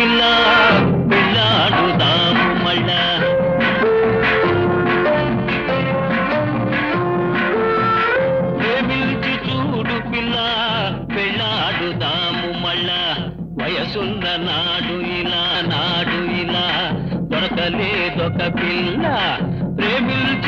పిల్ల పెళ్ళాడుదాము మళ్ళా. ప్రేమించి చూడు పిల్ల పెళ్ళాడుదాము మళ్ళా. వయసున్న నాడు ఇలా నాడు ఇలా దొరకలేదొక పిల్ల. ప్రేమించి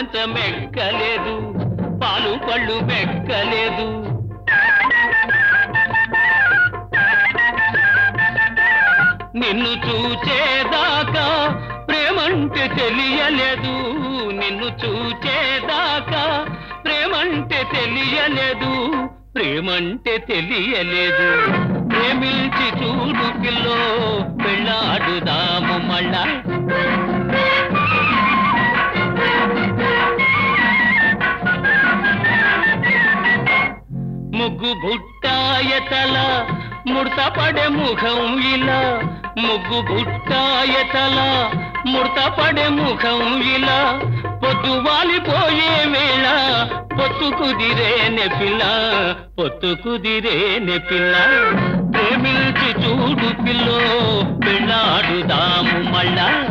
మంచం ఎక్కలేదు పాలు పళ్ళు మెక్కలేదు. నిన్ను చూచేదాకా ప్రేమంటే తెలియలేదు. నిన్ను చూచేదాకా ప్రేమంటే తెలియలేదు. ప్రేమంటే తెలియలేదు. ప్రేమించి చూడు పిల్లో. ముగ్గు బుట్టాయతల ముడత పడే ముఖం ఇలా. ముగ్గు బుట్టాయతల ముడత పడే ముఖం ఇలా. పొద్దు వాలిపోయే వేళ పొత్తు కుదిరే పిల్ల పొత్తు కుదిరే పిల్ల ప్రేమించి చూడు పిల్లో పెళ్ళాడుదాము మళ్ళా.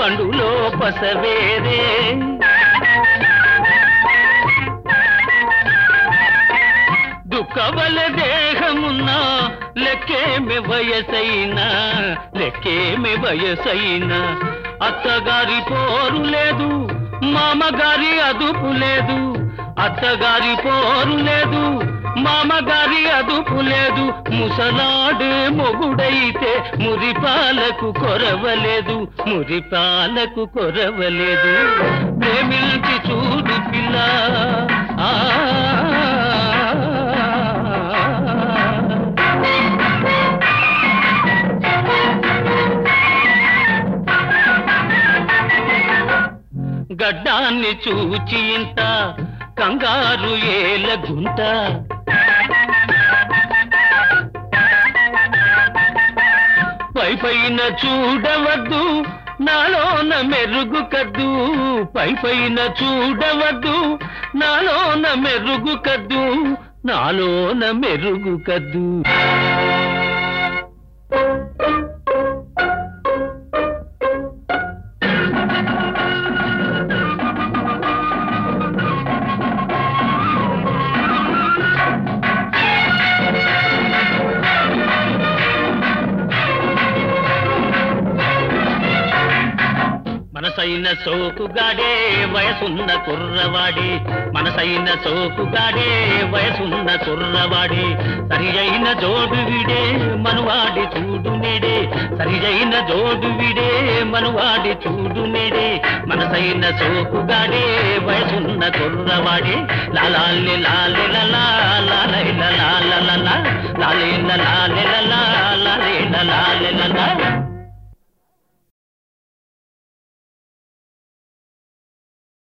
పండులో పసవేరే. దుఃఖవల దేహమున్నా లెక్కేమి వయసైనా లెక్కేమి వయసైనా. అత్తగారి పోరు లేదు మామగారి అదుపు లేదు అత్తగారి పోరు లేదు మామగారి అదుపు లేదు ముసలాడే మొగుడైతే మురిపాలకు కొరవలేదు మురిపాలకు కొరవలేదు. ప్రేమించి చూడు పిల్ల. ఆ. గడ్డాన్ని చూచి ఇంత కంగారు ఏల గుంట. పై పైన చూడవద్దు నాలోన మెరుగు కద్దు. పై పైన చూడవద్దు నాలోన మెరుగు కద్దు. నాలోన మెరుగు కద్దు. మనసైన సోకుగాడే వయసున్న కుర్రవాడి. మనసైన సోకుగాడే వయసున్న కుర్రవాడి. సరి అయిన జోడు విడే మనువాడి చూడు నేడే సరి అయిన జోడు విడే మనువాడి చూడు నేడే మనసైన సోకుగాడే వయసున్న కుర్రవాడి. లాలాలి లాలి లాలైన లాలై లాలిన లాలి లలా